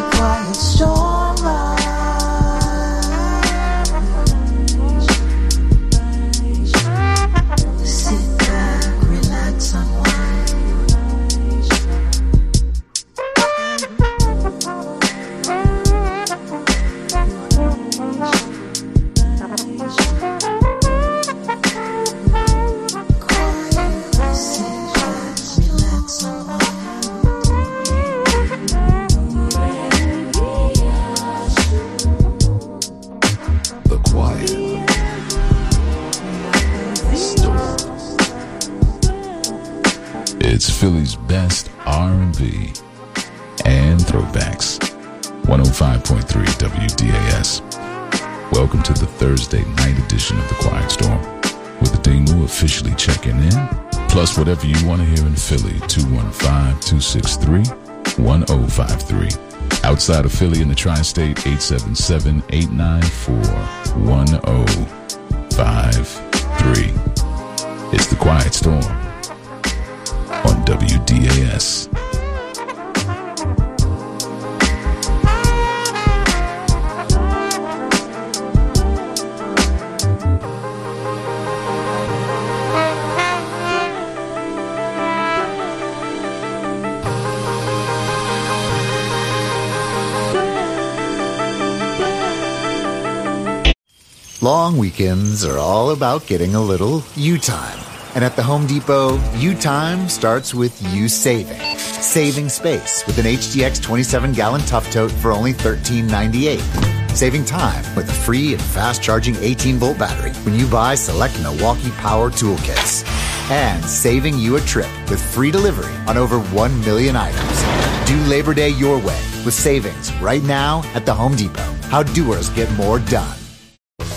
a quiet storm. WDAS. Welcome to the Thursday night edition of The Quiet Storm, with the Dingle officially checking in, plus whatever you want to hear in Philly, 215-263-1053. Outside of Philly in the tri-state, 877-894-1053. It's The Quiet Storm on WDAS. Long weekends are all about getting a little you time. And at the Home Depot, you time starts with you saving. Saving space with an HDX 27 gallon tough tote for only $13.98. Saving time with a free and fast charging 18 volt battery when you buy select Milwaukee Power toolkits. And saving you a trip with free delivery on over 1 million items. Do Labor Day your way with savings right now at the Home Depot. How doers get more done.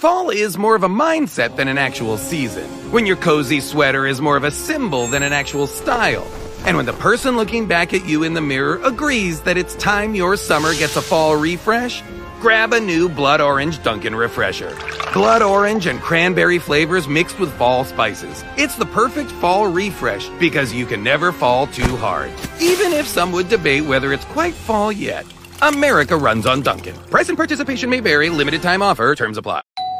Fall is more of a mindset than an actual season. When your cozy sweater is more of a symbol than an actual style. And when the person looking back at you in the mirror agrees that it's time your summer gets a fall refresh, grab a new Blood Orange Dunkin' Refresher. Blood Orange and cranberry flavors mixed with fall spices. It's the perfect fall refresh because you can never fall too hard. Even if some would debate whether it's quite fall yet. America runs on Dunkin'. Price and participation may vary, limited time offer, terms apply.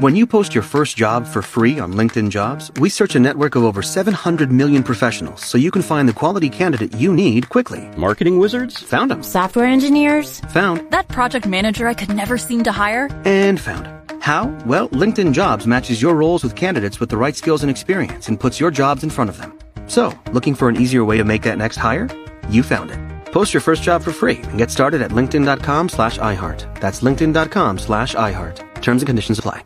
When you post your first job for free on LinkedIn Jobs, we search a network of over 700 million professionals so you can find the quality candidate you need quickly. Marketing wizards? Found them. Software engineers? Found. That project manager I could never seem to hire? And found. How? Well, LinkedIn Jobs matches your roles with candidates with the right skills and experience and puts your jobs in front of them. So, looking for an easier way to make that next hire? You found it. Post your first job for free and get started at linkedin.com slash iHeart. That's linkedin.com slash iHeart. Terms and conditions apply.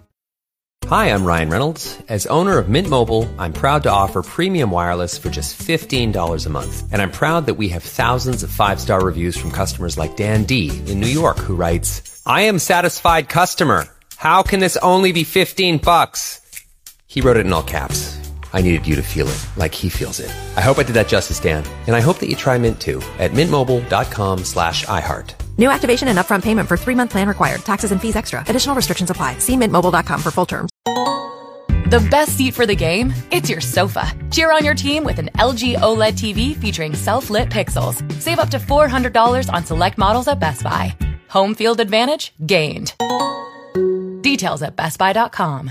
Hi, I'm Ryan Reynolds. As owner of Mint Mobile, I'm proud to offer premium wireless for just $15 a month. And I'm proud that we have thousands of five-star reviews from customers like Dan D in New York who writes, I am satisfied customer. How can this only be 15 bucks? He wrote it in all caps. I needed you to feel it like he feels it. I hope I did that justice, Dan. And I hope that you try Mint too at mintmobile.com slash iHeart. New activation and upfront payment for three-month plan required. Taxes and fees extra. Additional restrictions apply. See mintmobile.com for full terms. The best seat for the game? It's your sofa. Cheer on your team with an LG OLED TV featuring self-lit pixels. Save up to $400 on select models at Best Buy. Home field advantage gained. Details at bestbuy.com.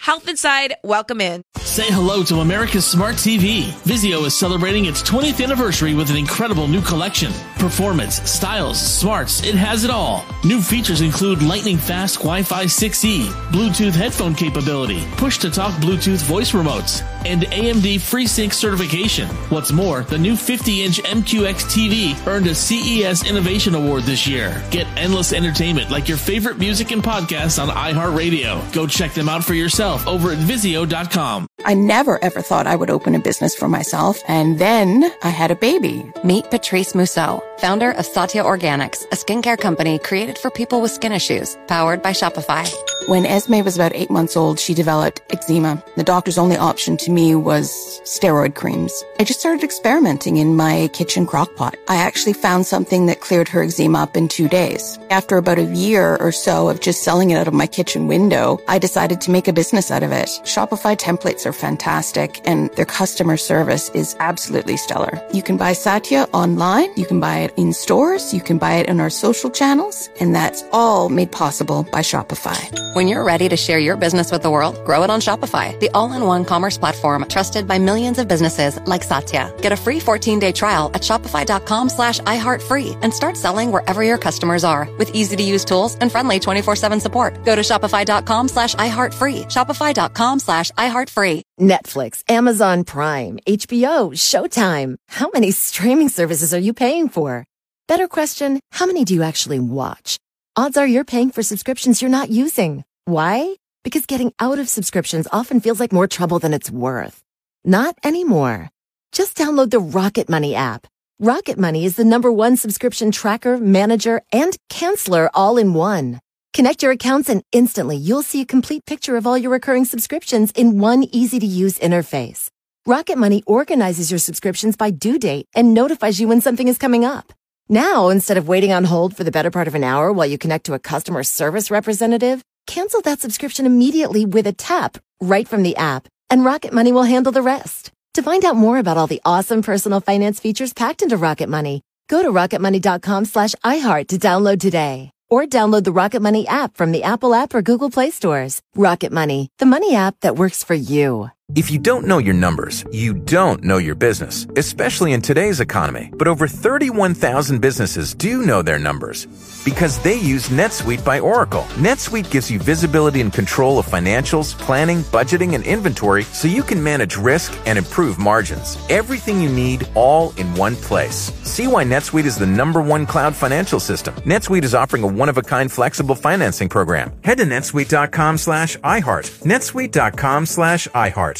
Health Inside, welcome in. Say hello to America's Smart TV. Vizio is celebrating its 20th anniversary with an incredible new collection. Performance, styles, smarts, it has it all. New features include lightning fast Wi-Fi 6E, Bluetooth headphone capability, push to talk Bluetooth voice remotes, and AMD FreeSync certification. What's more, the new 50-inch MQX TV earned a CES Innovation Award this year. Get endless entertainment like your favorite music and podcasts on iHeartRadio. Go check them out for yourself over at Vizio.com. I never ever thought I would open a business for myself, and then I had a baby. Meet Patrice Mousseau, founder of Satya Organics, a skincare company created for people with skin issues, powered by Shopify. When Esme was about eight months old, she developed eczema. The doctor's only option to me was steroid creams. I just started experimenting in my kitchen crock pot. I actually found something that cleared her eczema up in two days. After about a year or so of just selling it out of my kitchen window, I decided to make a business out of it. Shopify templates are fantastic and their customer service is absolutely stellar. You can buy Satya online, you can buy it in stores, you can buy it on our social channels, and that's all made possible by Shopify. When you're ready to share your business with the world, grow it on Shopify, the all-in-one commerce platform trusted by millions of businesses like Satya. Get a free 14-day trial at shopify.com slash iHeartFree and start selling wherever your customers are with easy-to-use tools and friendly 24-7 support. Go to shopify.com slash iHeartFree, shopify.com slash iHeartFree. Netflix, Amazon Prime, HBO, Showtime. How many streaming services are you paying for? Better question, how many do you actually watch? Odds are you're paying for subscriptions you're not using. Why? Because getting out of subscriptions often feels like more trouble than it's worth. Not anymore. Just download the Rocket Money app. Rocket Money is the number one subscription tracker, manager, and canceller all in one. Connect your accounts and instantly you'll see a complete picture of all your recurring subscriptions in one easy to use interface. Rocket Money organizes your subscriptions by due date and notifies you when something is coming up. Now, instead of waiting on hold for the better part of an hour while you connect to a customer service representative, cancel that subscription immediately with a tap right from the app, and Rocket Money will handle the rest. To find out more about all the awesome personal finance features packed into Rocket Money, go to rocketmoney.com slash iHeart to download today. Or download the Rocket Money app from the Apple app or Google Play stores. Rocket Money, the money app that works for you. If you don't know your numbers, you don't know your business, especially in today's economy. But over 31,000 businesses do know their numbers because they use NetSuite by Oracle. NetSuite gives you visibility and control of financials, planning, budgeting, and inventory so you can manage risk and improve margins. Everything you need all in one place. See why NetSuite is the number one cloud financial system. NetSuite is offering a one-of-a-kind flexible financing program. Head to netsuite.com slash iHeart. netsuite.com slash iHeart.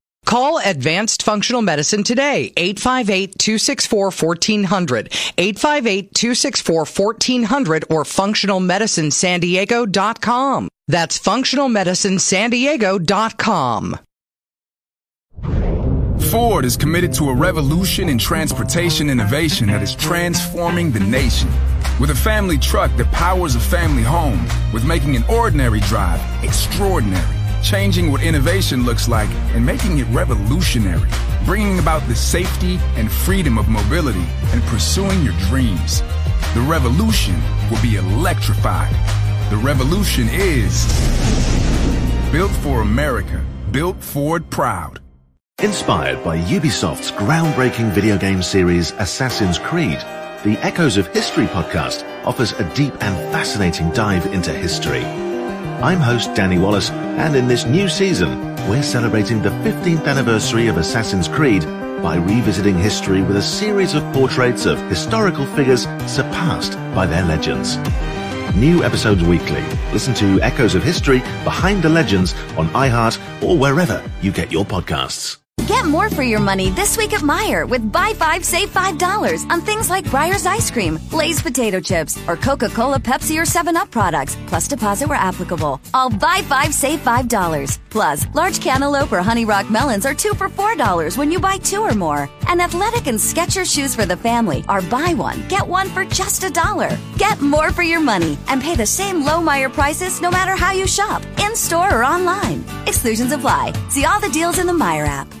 Call Advanced Functional Medicine today, 858-264-1400, 858-264-1400 or functionalmedicinesandiego.com. That's functionalmedicinesandiego.com. Ford is committed to a revolution in transportation innovation that is transforming the nation. With a family truck that powers a family home, with making an ordinary drive extraordinary changing what innovation looks like and making it revolutionary, bringing about the safety and freedom of mobility and pursuing your dreams. The revolution will be electrified. The revolution is built for America, built Ford proud. Inspired by Ubisoft's groundbreaking video game series Assassin's Creed, the Echoes of History podcast offers a deep and fascinating dive into history I'm host Danny Wallace, and in this new season, we're celebrating the 15th anniversary of Assassin's Creed by revisiting history with a series of portraits of historical figures surpassed by their legends. New episodes weekly. Listen to Echoes of History Behind the Legends on iHeart or wherever you get your podcasts. Get more for your money this week at Meijer with buy five, save five dollars on things like Breyers ice cream, Lay's potato chips, or Coca-Cola, Pepsi, or 7-Up products, plus deposit where applicable. All buy five, save five dollars. Plus, large cantaloupe or honey rock melons are two for four dollars when you buy two or more. And athletic and Skechers shoes for the family are buy one, get one for just a dollar. Get more for your money and pay the same low Meijer prices no matter how you shop, in store or online. Exclusions apply. See all the deals in the Meijer app.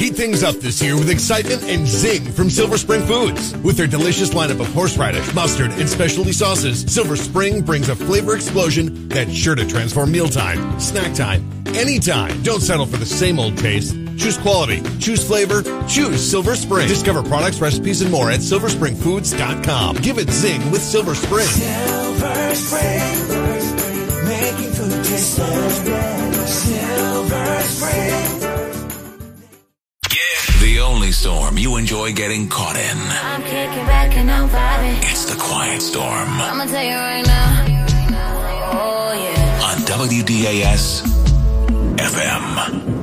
Heat things up this year with excitement and zing from Silver Spring Foods. With their delicious lineup of horseradish, mustard, and specialty sauces, Silver Spring brings a flavor explosion that's sure to transform mealtime, snack time, anytime. Don't settle for the same old taste. Choose quality, choose flavor, choose Silver Spring. Discover products, recipes, and more at silverspringfoods.com. Give it zing with Silver Spring. Silver Spring, making food taste. Silver Spring. Storm you enjoy getting caught in. I'm kicking back and I'm vibing. It's the quiet storm I'ma tell you right now. Oh yeah. on WDAS FM.